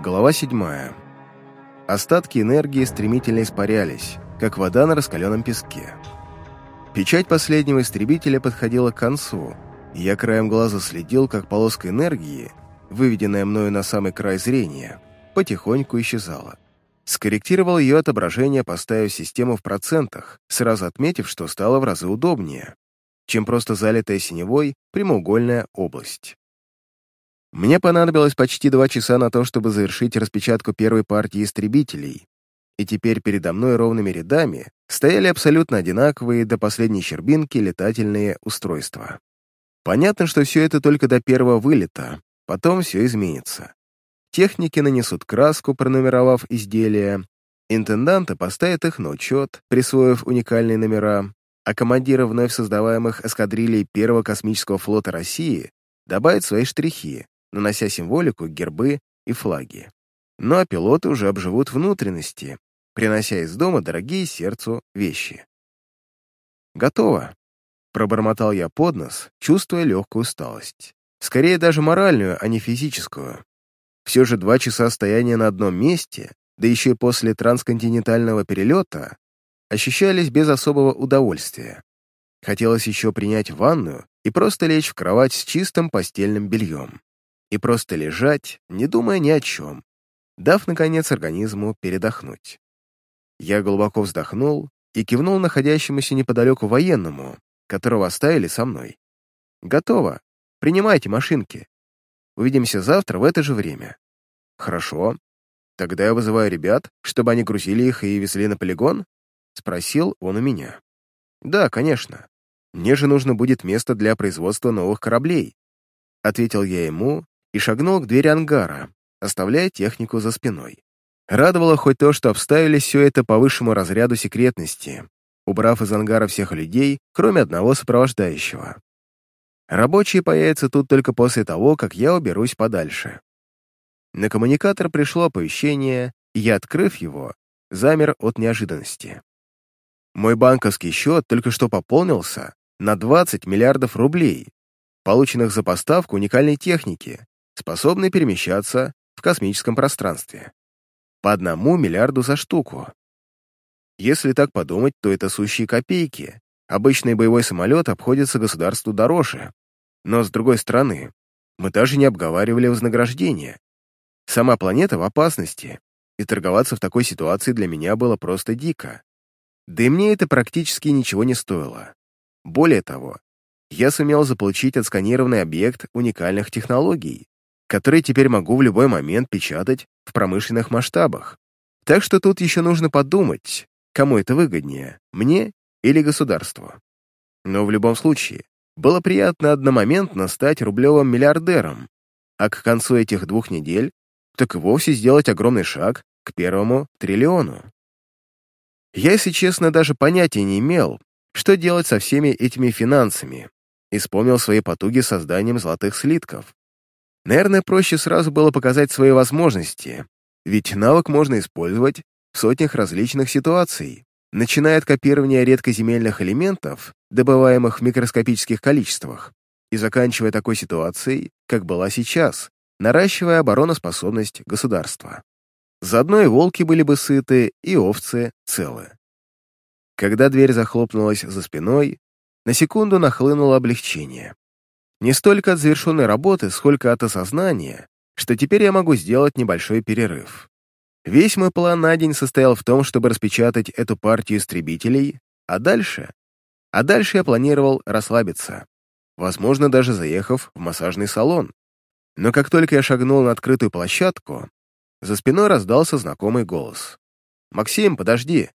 Глава 7. Остатки энергии стремительно испарялись, как вода на раскаленном песке. Печать последнего истребителя подходила к концу, и я краем глаза следил, как полоска энергии, выведенная мною на самый край зрения, потихоньку исчезала. Скорректировал ее отображение, поставив систему в процентах, сразу отметив, что стало в разы удобнее, чем просто залитая синевой прямоугольная область. Мне понадобилось почти два часа на то, чтобы завершить распечатку первой партии истребителей, и теперь передо мной ровными рядами стояли абсолютно одинаковые до последней щербинки летательные устройства. Понятно, что все это только до первого вылета, потом все изменится. Техники нанесут краску, пронумеровав изделия, интенданты поставят их на учет, присвоив уникальные номера, а командиры вновь создаваемых эскадрилей Первого космического флота России добавят свои штрихи, нанося символику, гербы и флаги. Ну а пилоты уже обживут внутренности, принося из дома дорогие сердцу вещи. «Готово», — пробормотал я под нос, чувствуя легкую усталость. Скорее даже моральную, а не физическую. Все же два часа стояния на одном месте, да еще и после трансконтинентального перелета, ощущались без особого удовольствия. Хотелось еще принять ванную и просто лечь в кровать с чистым постельным бельем и просто лежать, не думая ни о чем, дав, наконец, организму передохнуть. Я глубоко вздохнул и кивнул находящемуся неподалеку военному, которого оставили со мной. «Готово. Принимайте машинки. Увидимся завтра в это же время». «Хорошо. Тогда я вызываю ребят, чтобы они грузили их и везли на полигон?» — спросил он у меня. «Да, конечно. Мне же нужно будет место для производства новых кораблей», — ответил я ему и шагнул к двери ангара, оставляя технику за спиной. Радовало хоть то, что обставили все это по высшему разряду секретности, убрав из ангара всех людей, кроме одного сопровождающего. Рабочие появятся тут только после того, как я уберусь подальше. На коммуникатор пришло оповещение, и я, открыв его, замер от неожиданности. Мой банковский счет только что пополнился на 20 миллиардов рублей, полученных за поставку уникальной техники, способный перемещаться в космическом пространстве. По одному миллиарду за штуку. Если так подумать, то это сущие копейки. Обычный боевой самолет обходится государству дороже. Но, с другой стороны, мы даже не обговаривали вознаграждение. Сама планета в опасности, и торговаться в такой ситуации для меня было просто дико. Да и мне это практически ничего не стоило. Более того, я сумел заполучить отсканированный объект уникальных технологий, которые теперь могу в любой момент печатать в промышленных масштабах. Так что тут еще нужно подумать, кому это выгоднее, мне или государству. Но в любом случае, было приятно одномоментно стать рублевым миллиардером, а к концу этих двух недель так и вовсе сделать огромный шаг к первому триллиону. Я, если честно, даже понятия не имел, что делать со всеми этими финансами, и вспомнил свои потуги созданием золотых слитков. Наверное, проще сразу было показать свои возможности, ведь навык можно использовать в сотнях различных ситуаций, начиная от копирования редкоземельных элементов, добываемых в микроскопических количествах, и заканчивая такой ситуацией, как была сейчас, наращивая обороноспособность государства. Заодно и волки были бы сыты, и овцы целы. Когда дверь захлопнулась за спиной, на секунду нахлынуло облегчение. Не столько от завершенной работы, сколько от осознания, что теперь я могу сделать небольшой перерыв. Весь мой план на день состоял в том, чтобы распечатать эту партию истребителей, а дальше? А дальше я планировал расслабиться, возможно, даже заехав в массажный салон. Но как только я шагнул на открытую площадку, за спиной раздался знакомый голос. «Максим, подожди!»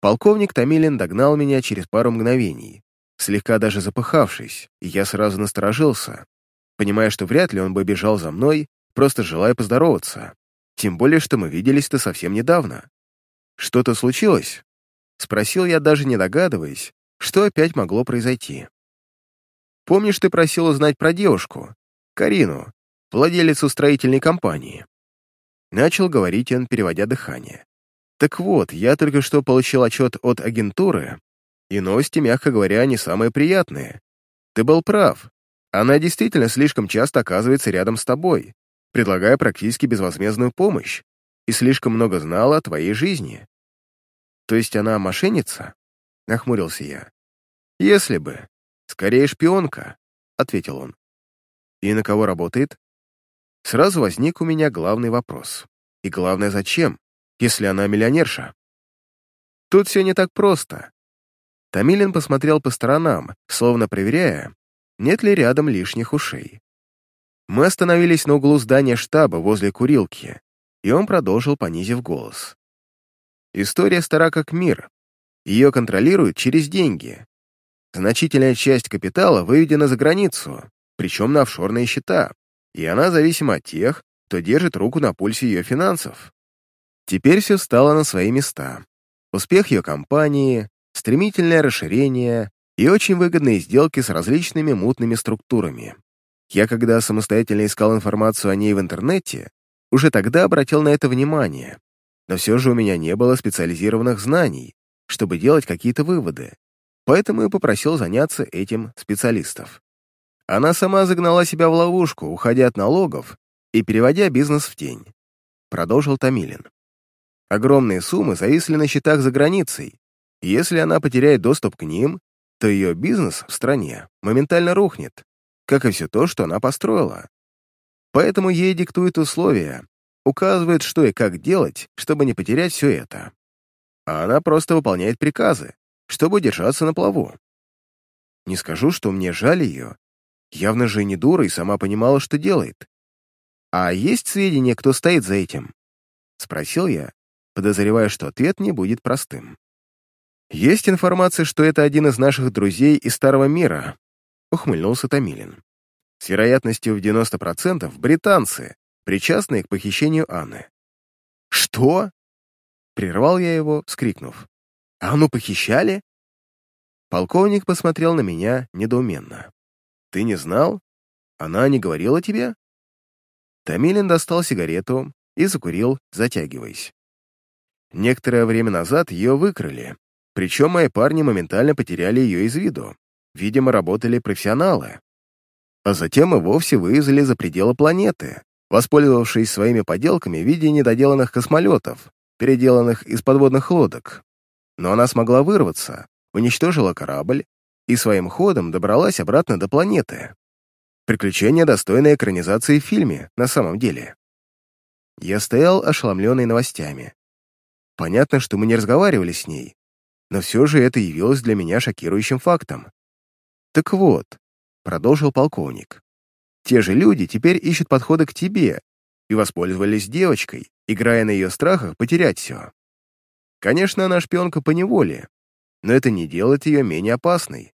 Полковник Томилин догнал меня через пару мгновений слегка даже запыхавшись, и я сразу насторожился, понимая, что вряд ли он бы бежал за мной, просто желая поздороваться. Тем более, что мы виделись-то совсем недавно. «Что-то случилось?» — спросил я, даже не догадываясь, что опять могло произойти. «Помнишь, ты просил узнать про девушку, Карину, владелицу строительной компании?» Начал говорить он, переводя дыхание. «Так вот, я только что получил отчет от агентуры и новости, мягко говоря, не самые приятные. Ты был прав. Она действительно слишком часто оказывается рядом с тобой, предлагая практически безвозмездную помощь, и слишком много знала о твоей жизни. То есть она мошенница? Нахмурился я. Если бы. Скорее шпионка, ответил он. И на кого работает? Сразу возник у меня главный вопрос. И главное, зачем, если она миллионерша? Тут все не так просто. Тамилин посмотрел по сторонам, словно проверяя, нет ли рядом лишних ушей. Мы остановились на углу здания штаба возле курилки, и он продолжил, понизив голос. История стара как мир. Ее контролируют через деньги. Значительная часть капитала выведена за границу, причем на офшорные счета, и она зависима от тех, кто держит руку на пульсе ее финансов. Теперь все стало на свои места. Успех ее компании, стремительное расширение и очень выгодные сделки с различными мутными структурами. Я, когда самостоятельно искал информацию о ней в интернете, уже тогда обратил на это внимание, но все же у меня не было специализированных знаний, чтобы делать какие-то выводы, поэтому и попросил заняться этим специалистов. Она сама загнала себя в ловушку, уходя от налогов и переводя бизнес в тень. Продолжил Томилин. Огромные суммы зависли на счетах за границей, если она потеряет доступ к ним, то ее бизнес в стране моментально рухнет, как и все то, что она построила. Поэтому ей диктуют условия, указывают, что и как делать, чтобы не потерять все это. А она просто выполняет приказы, чтобы держаться на плаву. Не скажу, что мне жаль ее, Явно же не дура и сама понимала, что делает. «А есть сведения, кто стоит за этим?» — спросил я, подозревая, что ответ не будет простым. «Есть информация, что это один из наших друзей из Старого мира», — ухмыльнулся Томилин. «С вероятностью в 90% британцы, причастные к похищению Анны». «Что?» — прервал я его, вскрикнув. «Анну похищали?» Полковник посмотрел на меня недоуменно. Ты не знал? Она не говорила тебе?» Томилин достал сигарету и закурил, затягиваясь. Некоторое время назад ее выкрали, причем мои парни моментально потеряли ее из виду. Видимо, работали профессионалы. А затем и вовсе вывезли за пределы планеты, воспользовавшись своими поделками в виде недоделанных космолетов, переделанных из подводных лодок. Но она смогла вырваться, уничтожила корабль и своим ходом добралась обратно до планеты. Приключение, достойное экранизации в фильме, на самом деле. Я стоял ошеломленный новостями. Понятно, что мы не разговаривали с ней, но все же это явилось для меня шокирующим фактом. «Так вот», — продолжил полковник, «те же люди теперь ищут подходы к тебе и воспользовались девочкой, играя на ее страхах потерять все. Конечно, она шпионка по неволе, но это не делает ее менее опасной.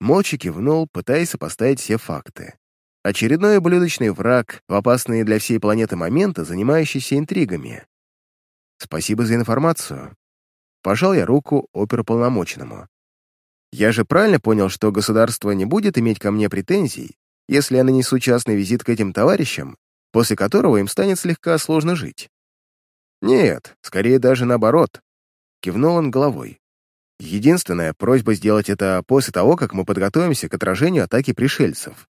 Молча кивнул, пытаясь сопоставить все факты. Очередной блюдочный враг в опасные для всей планеты моменты, занимающийся интригами. Спасибо за информацию. Пожал я руку оперуполномоченному. Я же правильно понял, что государство не будет иметь ко мне претензий, если я нанесу частный визит к этим товарищам, после которого им станет слегка сложно жить. Нет, скорее даже наоборот. Кивнул он головой. Единственная просьба сделать это после того, как мы подготовимся к отражению атаки пришельцев.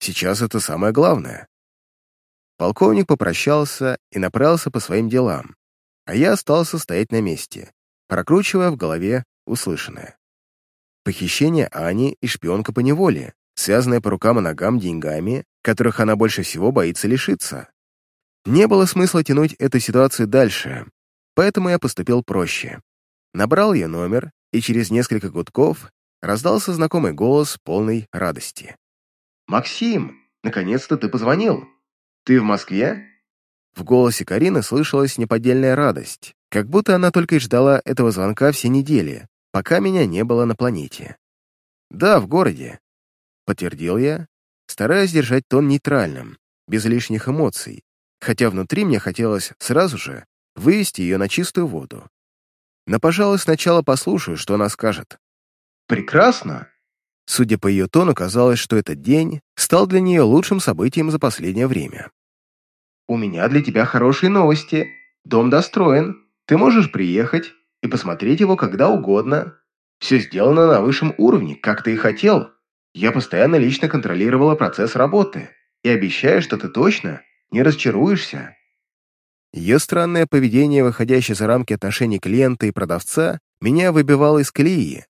Сейчас это самое главное. Полковник попрощался и направился по своим делам, а я остался стоять на месте, прокручивая в голове услышанное. Похищение Ани и шпионка по неволе, связанная по рукам и ногам деньгами, которых она больше всего боится лишиться. Не было смысла тянуть эту ситуацию дальше, поэтому я поступил проще. Набрал ее номер и через несколько гудков раздался знакомый голос полной радости. «Максим, наконец-то ты позвонил! Ты в Москве?» В голосе Карины слышалась неподдельная радость, как будто она только и ждала этого звонка все недели, пока меня не было на планете. «Да, в городе», — подтвердил я, стараясь держать тон нейтральным, без лишних эмоций, хотя внутри мне хотелось сразу же вывести ее на чистую воду. Но, пожалуй, сначала послушаю, что она скажет. «Прекрасно!» Судя по ее тону, казалось, что этот день стал для нее лучшим событием за последнее время. «У меня для тебя хорошие новости. Дом достроен. Ты можешь приехать и посмотреть его когда угодно. Все сделано на высшем уровне, как ты и хотел. Я постоянно лично контролировала процесс работы и обещаю, что ты точно Не расчаруешься?» Ее странное поведение, выходящее за рамки отношений клиента и продавца, меня выбивало из колеи,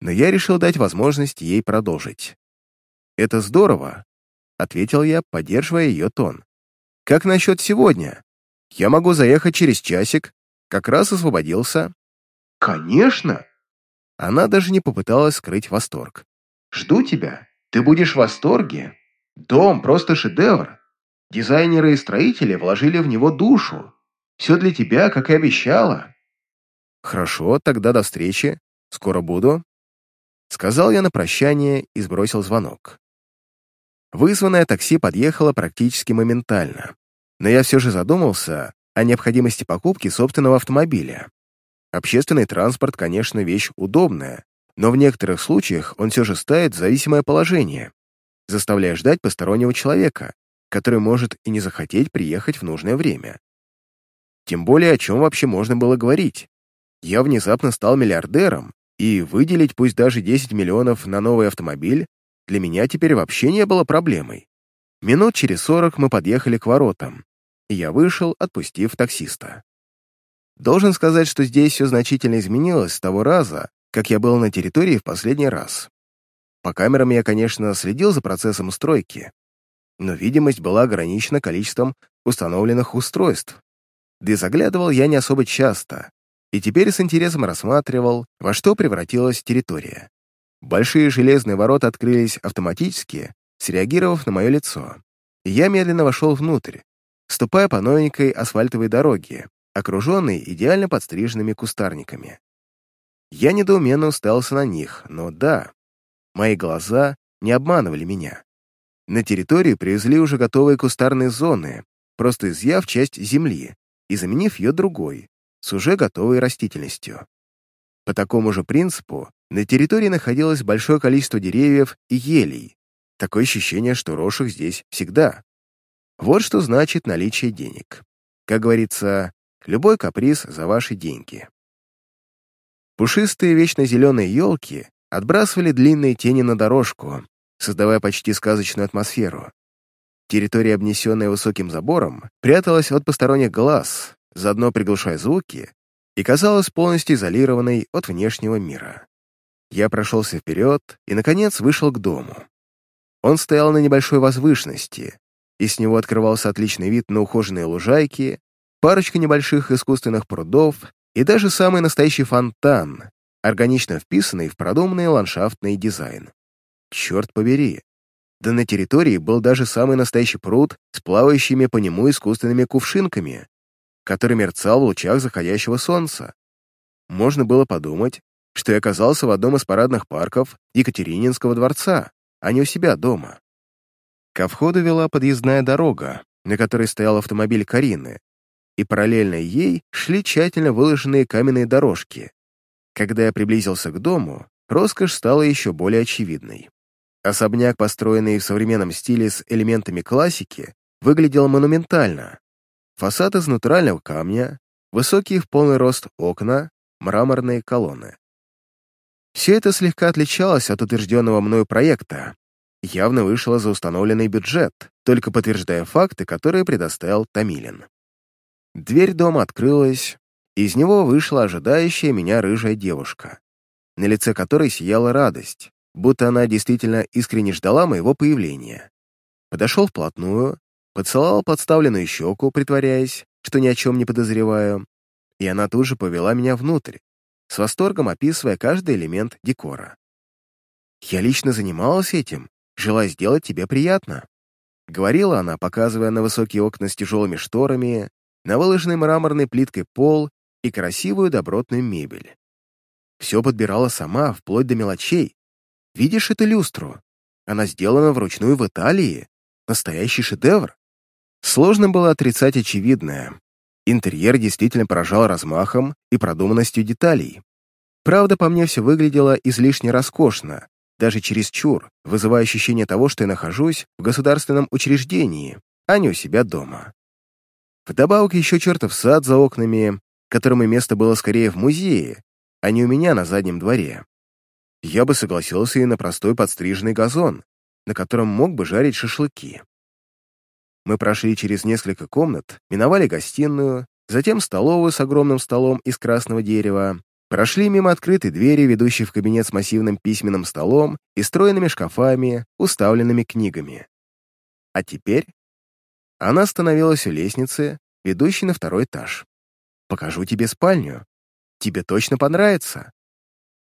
но я решил дать возможность ей продолжить. «Это здорово», — ответил я, поддерживая ее тон. «Как насчет сегодня? Я могу заехать через часик, как раз освободился». «Конечно!» Она даже не попыталась скрыть восторг. «Жду тебя. Ты будешь в восторге. Дом просто шедевр. Дизайнеры и строители вложили в него душу. Все для тебя, как и обещала». «Хорошо, тогда до встречи. Скоро буду». Сказал я на прощание и сбросил звонок. Вызванное такси подъехало практически моментально, но я все же задумался о необходимости покупки собственного автомобиля. Общественный транспорт, конечно, вещь удобная, но в некоторых случаях он все же ставит в зависимое положение, заставляя ждать постороннего человека, который может и не захотеть приехать в нужное время. Тем более, о чем вообще можно было говорить. Я внезапно стал миллиардером, и выделить пусть даже 10 миллионов на новый автомобиль для меня теперь вообще не было проблемой. Минут через 40 мы подъехали к воротам, и я вышел, отпустив таксиста. Должен сказать, что здесь все значительно изменилось с того раза, как я был на территории в последний раз. По камерам я, конечно, следил за процессом стройки, но видимость была ограничена количеством установленных устройств. Да и заглядывал я не особо часто, и теперь с интересом рассматривал, во что превратилась территория. Большие железные ворота открылись автоматически, среагировав на мое лицо, и я медленно вошел внутрь, ступая по новенькой асфальтовой дороге, окруженной идеально подстриженными кустарниками. Я недоуменно уставился на них, но да, мои глаза не обманывали меня. На территорию привезли уже готовые кустарные зоны, просто изъяв часть земли и заменив ее другой, с уже готовой растительностью. По такому же принципу на территории находилось большое количество деревьев и елей. Такое ощущение, что росших здесь всегда. Вот что значит наличие денег. Как говорится, любой каприз за ваши деньги. Пушистые вечно зеленые елки отбрасывали длинные тени на дорожку, создавая почти сказочную атмосферу. Территория, обнесенная высоким забором, пряталась от посторонних глаз, заодно приглушая звуки, и казалась полностью изолированной от внешнего мира. Я прошелся вперед и, наконец, вышел к дому. Он стоял на небольшой возвышенности, и с него открывался отличный вид на ухоженные лужайки, парочка небольших искусственных прудов и даже самый настоящий фонтан, органично вписанный в продуманный ландшафтный дизайн. Черт побери! Да на территории был даже самый настоящий пруд с плавающими по нему искусственными кувшинками, который мерцал в лучах заходящего солнца. Можно было подумать, что я оказался в одном из парадных парков Екатерининского дворца, а не у себя дома. Ко входу вела подъездная дорога, на которой стоял автомобиль Карины, и параллельно ей шли тщательно выложенные каменные дорожки. Когда я приблизился к дому, роскошь стала еще более очевидной. Особняк, построенный в современном стиле с элементами классики, выглядел монументально, Фасад из натурального камня, высокие в полный рост окна, мраморные колонны. Все это слегка отличалось от утвержденного мною проекта, явно вышло за установленный бюджет, только подтверждая факты, которые предоставил Томилин. Дверь дома открылась, и из него вышла ожидающая меня рыжая девушка, на лице которой сияла радость, будто она действительно искренне ждала моего появления. Подошел вплотную, поцеловал подставленную щеку, притворяясь, что ни о чем не подозреваю, и она тут же повела меня внутрь, с восторгом описывая каждый элемент декора. «Я лично занималась этим, желая сделать тебе приятно», — говорила она, показывая на высокие окна с тяжелыми шторами, на выложенный мраморной плиткой пол и красивую добротную мебель. Все подбирала сама, вплоть до мелочей. Видишь эту люстру? Она сделана вручную в Италии. Настоящий шедевр. Сложно было отрицать очевидное. Интерьер действительно поражал размахом и продуманностью деталей. Правда, по мне все выглядело излишне роскошно, даже чересчур, вызывая ощущение того, что я нахожусь в государственном учреждении, а не у себя дома. Вдобавок еще чертов сад за окнами, которому место было скорее в музее, а не у меня на заднем дворе. Я бы согласился и на простой подстриженный газон, на котором мог бы жарить шашлыки. Мы прошли через несколько комнат, миновали гостиную, затем столовую с огромным столом из красного дерева, прошли мимо открытой двери, ведущей в кабинет с массивным письменным столом и стройными шкафами, уставленными книгами. А теперь она остановилась у лестницы, ведущей на второй этаж. «Покажу тебе спальню. Тебе точно понравится».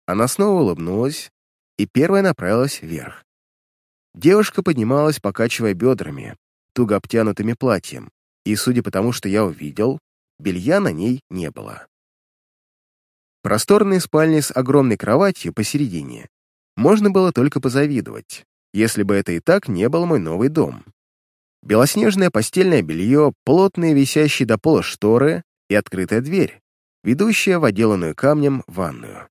Она снова улыбнулась и первая направилась вверх. Девушка поднималась, покачивая бедрами, туго обтянутыми платьем, и, судя по тому, что я увидел, белья на ней не было. Просторные спальни с огромной кроватью посередине можно было только позавидовать, если бы это и так не был мой новый дом. Белоснежное постельное белье, плотные висящие до пола шторы и открытая дверь, ведущая в отделанную камнем ванную.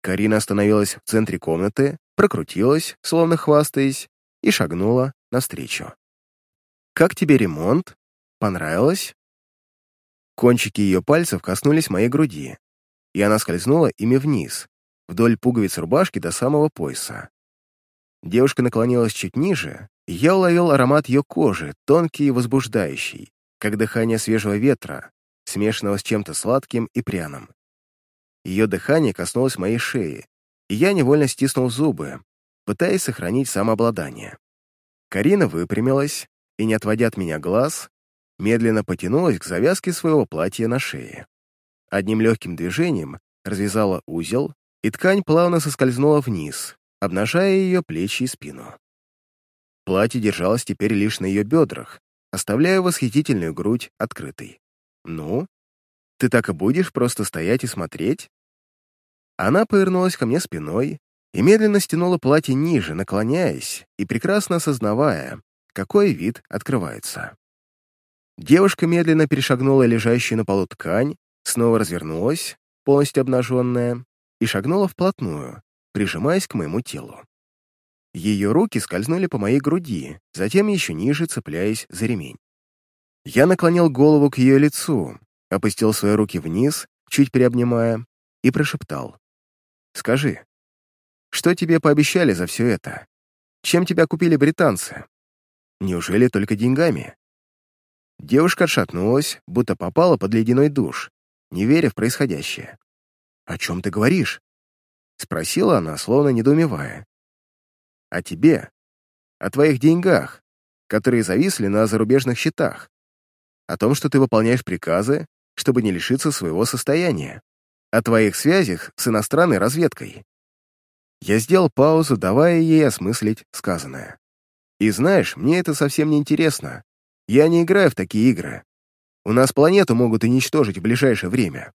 Карина остановилась в центре комнаты, прокрутилась, словно хвастаясь, и шагнула навстречу. «Как тебе ремонт? Понравилось?» Кончики ее пальцев коснулись моей груди, и она скользнула ими вниз, вдоль пуговиц рубашки до самого пояса. Девушка наклонилась чуть ниже, и я уловил аромат ее кожи, тонкий и возбуждающий, как дыхание свежего ветра, смешанного с чем-то сладким и пряным. Ее дыхание коснулось моей шеи, и я невольно стиснул зубы, пытаясь сохранить самообладание. Карина выпрямилась и, не отводя от меня глаз, медленно потянулась к завязке своего платья на шее. Одним легким движением развязала узел, и ткань плавно соскользнула вниз, обнажая ее плечи и спину. Платье держалось теперь лишь на ее бедрах, оставляя восхитительную грудь открытой. «Ну, ты так и будешь просто стоять и смотреть?» Она повернулась ко мне спиной и медленно стянула платье ниже, наклоняясь и прекрасно осознавая, какой вид открывается. Девушка медленно перешагнула лежащую на полу ткань, снова развернулась, полностью обнаженная, и шагнула вплотную, прижимаясь к моему телу. Ее руки скользнули по моей груди, затем еще ниже цепляясь за ремень. Я наклонил голову к ее лицу, опустил свои руки вниз, чуть приобнимая, и прошептал. «Скажи, что тебе пообещали за все это? Чем тебя купили британцы? Неужели только деньгами?» Девушка отшатнулась, будто попала под ледяной душ, не веря в происходящее. «О чем ты говоришь?» — спросила она, словно недоумевая. «О тебе, о твоих деньгах, которые зависли на зарубежных счетах, о том, что ты выполняешь приказы, чтобы не лишиться своего состояния, о твоих связях с иностранной разведкой». Я сделал паузу, давая ей осмыслить сказанное. «И знаешь, мне это совсем не интересно. Я не играю в такие игры. У нас планету могут уничтожить в ближайшее время.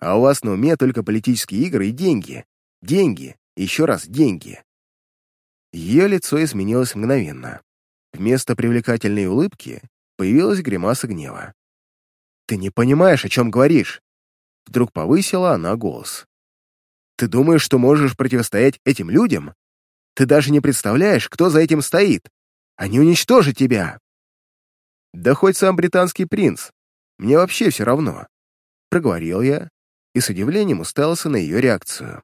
А у вас на уме только политические игры и деньги. Деньги, еще раз деньги». Ее лицо изменилось мгновенно. Вместо привлекательной улыбки появилась гримаса гнева. «Ты не понимаешь, о чем говоришь!» Вдруг повысила она голос. «Ты думаешь, что можешь противостоять этим людям? Ты даже не представляешь, кто за этим стоит. Они уничтожат тебя!» «Да хоть сам британский принц. Мне вообще все равно», — проговорил я и с удивлением уставился на ее реакцию.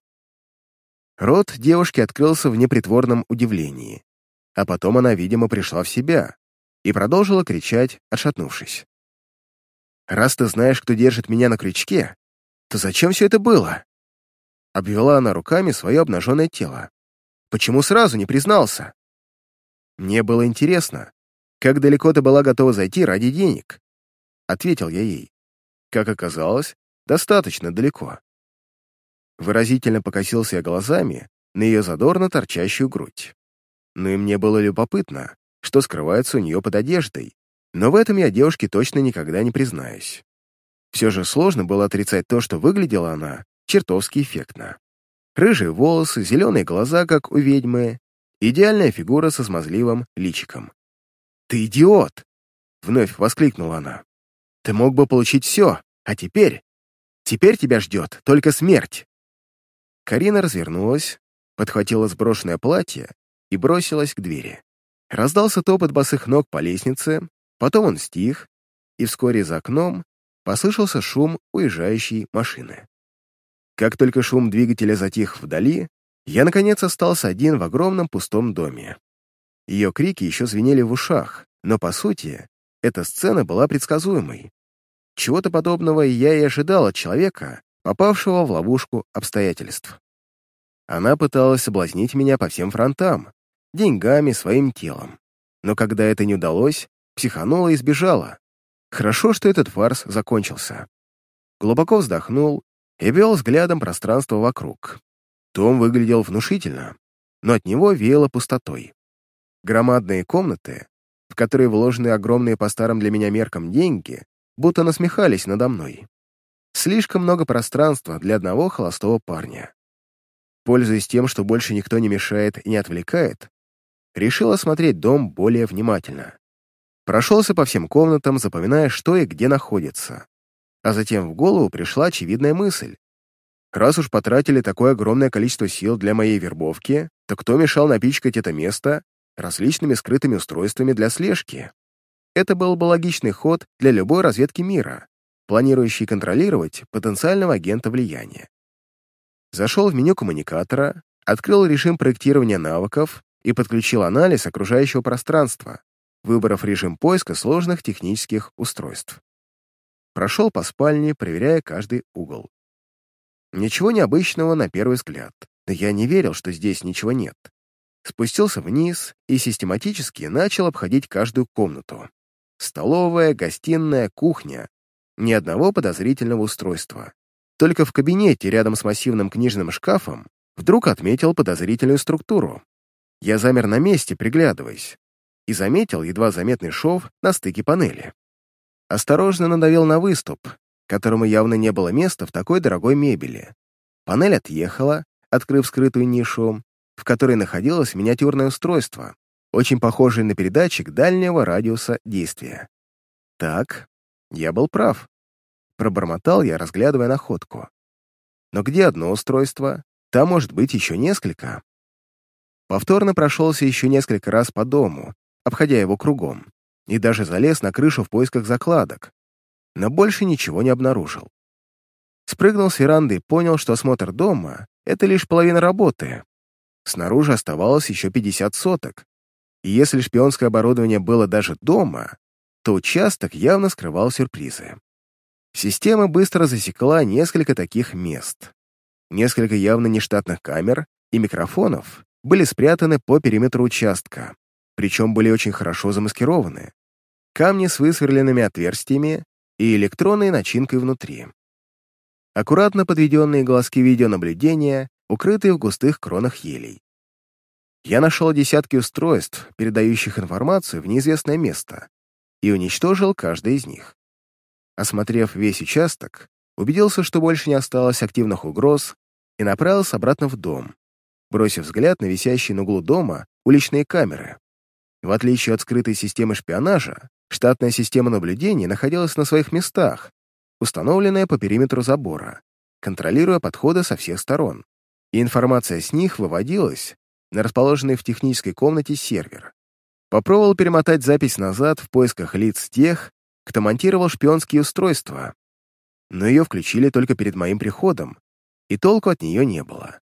Рот девушки открылся в непритворном удивлении, а потом она, видимо, пришла в себя и продолжила кричать, отшатнувшись. «Раз ты знаешь, кто держит меня на крючке, то зачем все это было?» Обвела она руками свое обнаженное тело. «Почему сразу не признался?» «Мне было интересно, как далеко ты была готова зайти ради денег?» Ответил я ей. Как оказалось, достаточно далеко. Выразительно покосился я глазами на ее задорно торчащую грудь. Ну и мне было любопытно, что скрывается у нее под одеждой, но в этом я девушке точно никогда не признаюсь. Все же сложно было отрицать то, что выглядела она чертовски эффектно. Рыжие волосы, зеленые глаза, как у ведьмы, идеальная фигура со смазливым личиком. «Ты идиот!» — вновь воскликнула она. «Ты мог бы получить все, а теперь... Теперь тебя ждет только смерть!» Карина развернулась, подхватила сброшенное платье и бросилась к двери. Раздался топот босых ног по лестнице, потом он стих, и вскоре за окном послышался шум уезжающей машины. Как только шум двигателя затих вдали, я, наконец, остался один в огромном пустом доме. Ее крики еще звенели в ушах, Но, по сути, эта сцена была предсказуемой. Чего-то подобного я и ожидал от человека, попавшего в ловушку обстоятельств. Она пыталась соблазнить меня по всем фронтам, деньгами, своим телом. Но когда это не удалось, психанула и сбежала. Хорошо, что этот фарс закончился. Глубоко вздохнул и вел взглядом пространство вокруг. Том выглядел внушительно, но от него веяло пустотой. Громадные комнаты, в которые вложены огромные по старым для меня меркам деньги, будто насмехались надо мной. Слишком много пространства для одного холостого парня. Пользуясь тем, что больше никто не мешает и не отвлекает, решил осмотреть дом более внимательно. Прошелся по всем комнатам, запоминая, что и где находится. А затем в голову пришла очевидная мысль. Раз уж потратили такое огромное количество сил для моей вербовки, то кто мешал напичкать это место различными скрытыми устройствами для слежки? Это был бы логичный ход для любой разведки мира, планирующей контролировать потенциального агента влияния. Зашел в меню коммуникатора, открыл режим проектирования навыков и подключил анализ окружающего пространства, выбрав режим поиска сложных технических устройств. Прошел по спальне, проверяя каждый угол. Ничего необычного на первый взгляд, но я не верил, что здесь ничего нет. Спустился вниз и систематически начал обходить каждую комнату. Столовая, гостиная, кухня. Ни одного подозрительного устройства. Только в кабинете рядом с массивным книжным шкафом вдруг отметил подозрительную структуру. Я замер на месте, приглядываясь, и заметил едва заметный шов на стыке панели. Осторожно надавил на выступ, которому явно не было места в такой дорогой мебели. Панель отъехала, открыв скрытую нишу, в которой находилось миниатюрное устройство, очень похожее на передатчик дальнего радиуса действия. Так, я был прав. Пробормотал я, разглядывая находку. Но где одно устройство, там может быть еще несколько. Повторно прошелся еще несколько раз по дому, обходя его кругом, и даже залез на крышу в поисках закладок, но больше ничего не обнаружил. Спрыгнул с веранды и понял, что осмотр дома — это лишь половина работы. Снаружи оставалось еще 50 соток, и если шпионское оборудование было даже дома, то участок явно скрывал сюрпризы. Система быстро засекла несколько таких мест. Несколько явно нештатных камер и микрофонов были спрятаны по периметру участка, причем были очень хорошо замаскированы. Камни с высверленными отверстиями и электронной начинкой внутри. Аккуратно подведенные глазки видеонаблюдения, укрытые в густых кронах елей. Я нашел десятки устройств, передающих информацию в неизвестное место, и уничтожил каждый из них. Осмотрев весь участок, убедился, что больше не осталось активных угроз, и направился обратно в дом, бросив взгляд на висящие на углу дома уличные камеры. В отличие от скрытой системы шпионажа, штатная система наблюдения находилась на своих местах, установленная по периметру забора, контролируя подходы со всех сторон. И информация с них выводилась на расположенный в технической комнате сервер. Попробовал перемотать запись назад в поисках лиц тех, кто монтировал шпионские устройства, но ее включили только перед моим приходом, и толку от нее не было.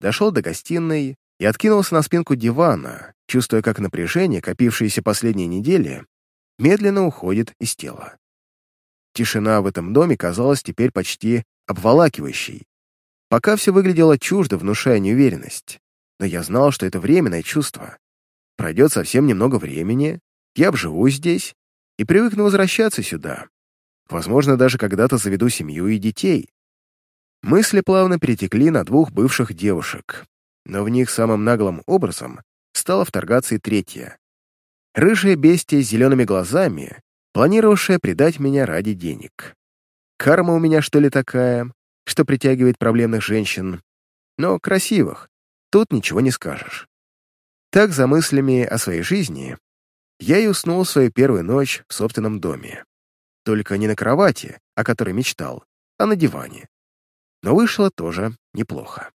Дошел до гостиной и откинулся на спинку дивана, чувствуя, как напряжение, копившееся последние недели, медленно уходит из тела. Тишина в этом доме казалась теперь почти обволакивающей. Пока все выглядело чуждо, внушая неуверенность. Но я знал, что это временное чувство. Пройдет совсем немного времени, я обживусь здесь и привыкну возвращаться сюда. Возможно, даже когда-то заведу семью и детей. Мысли плавно перетекли на двух бывших девушек, но в них самым наглым образом стала вторгаться и третья. Рыжая бестия с зелеными глазами, планировавшая предать меня ради денег. Карма у меня, что ли, такая, что притягивает проблемных женщин, но красивых, тут ничего не скажешь. Так, за мыслями о своей жизни, я и уснул свою первую ночь в собственном доме. Только не на кровати, о которой мечтал, а на диване. Но вышло тоже неплохо.